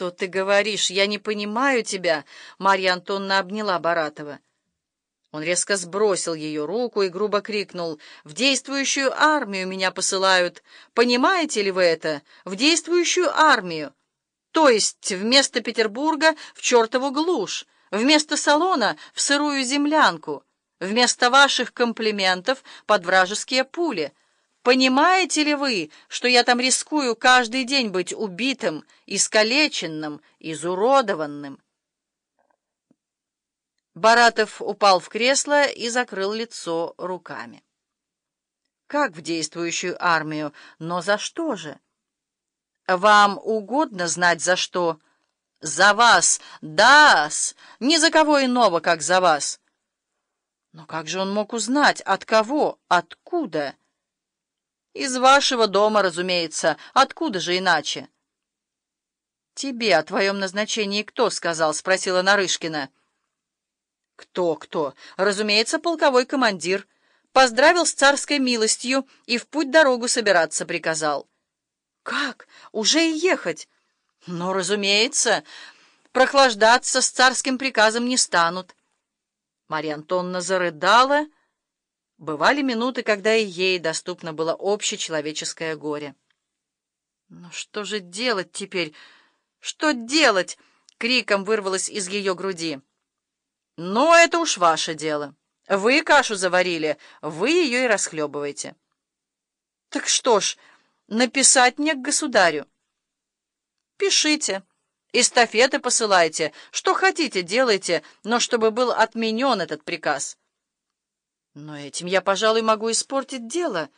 «Что ты говоришь? Я не понимаю тебя!» Марья Антонна обняла Баратова. Он резко сбросил ее руку и грубо крикнул. «В действующую армию меня посылают! Понимаете ли вы это? В действующую армию! То есть вместо Петербурга в чертову глушь, вместо салона в сырую землянку, вместо ваших комплиментов под вражеские пули!» Понимаете ли вы, что я там рискую каждый день быть убитым, искалеченным, изуродованным?» Баратов упал в кресло и закрыл лицо руками. «Как в действующую армию? Но за что же?» «Вам угодно знать, за что?» «За вас! Да-с! Ни за кого иного, как за вас!» «Но как же он мог узнать? От кого? Откуда?» Из вашего дома, разумеется. Откуда же иначе? Тебе о твоем назначении кто сказал? Спросила Нарышкина. Кто, кто? Разумеется, полковой командир. Поздравил с царской милостью и в путь дорогу собираться приказал. Как? Уже и ехать? Ну, разумеется, прохлаждаться с царским приказом не станут. Марья Антонна зарыдала, Бывали минуты, когда и ей доступно было общечеловеческое горе. «Ну что же делать теперь? Что делать?» — криком вырвалось из ее груди. «Ну, это уж ваше дело. Вы кашу заварили, вы ее и расхлебываете». «Так что ж, написать мне к государю?» «Пишите, эстафеты посылайте, что хотите делайте, но чтобы был отменен этот приказ». Но этим я, пожалуй, могу испортить дело.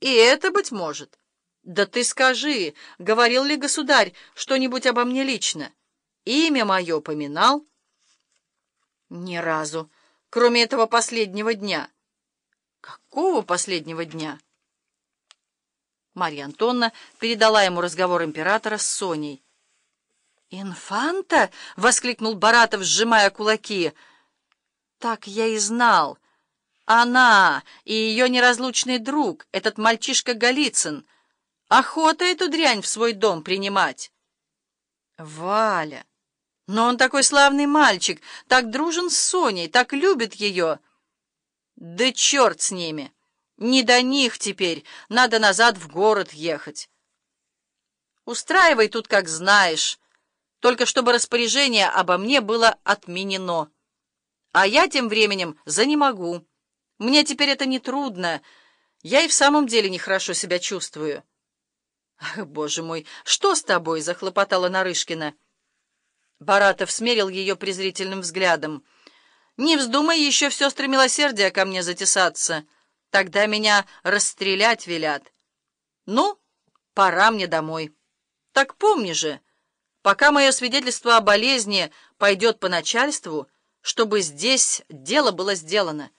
И это, быть может. Да ты скажи, говорил ли государь что-нибудь обо мне лично? Имя мое поминал? Ни разу, кроме этого последнего дня. Какого последнего дня? Марья Антонна передала ему разговор императора с Соней. «Инфанта?» — воскликнул Баратов, сжимая кулаки. «Так я и знал». Она и ее неразлучный друг, этот мальчишка Голицын, охота эту дрянь в свой дом принимать. Валя! Но он такой славный мальчик, так дружен с Соней, так любит ее. Да черт с ними! Не до них теперь, надо назад в город ехать. Устраивай тут, как знаешь, только чтобы распоряжение обо мне было отменено. А я тем временем за не могу. Мне теперь это не трудно. Я и в самом деле нехорошо себя чувствую. Ах, боже мой, что с тобой? захлопотала Нарышкина. Баратов смерил ее презрительным взглядом. Не вздумай еще в сестры милосердия ко мне затесаться. Тогда меня расстрелять велят. Ну, пора мне домой. Так помни же, пока мое свидетельство о болезни пойдет по начальству, чтобы здесь дело было сделано.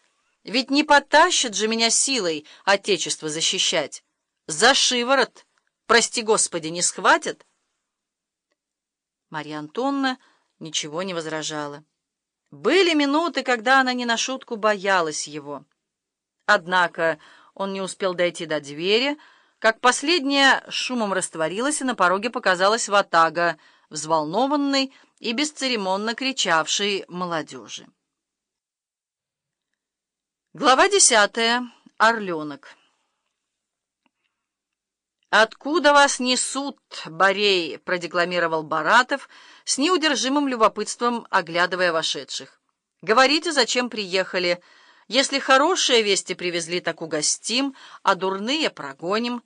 Ведь не потащит же меня силой Отечество защищать. За шиворот, прости Господи, не схватят? Марья Антонна ничего не возражала. Были минуты, когда она не на шутку боялась его. Однако он не успел дойти до двери, как последняя шумом растворилась, и на пороге показалась ватага, взволнованной и бесцеремонно кричавшей молодежи. Глава десятая. Орленок. «Откуда вас несут, Борей?» — продекламировал Баратов с неудержимым любопытством, оглядывая вошедших. «Говорите, зачем приехали. Если хорошие вести привезли, так угостим, а дурные прогоним».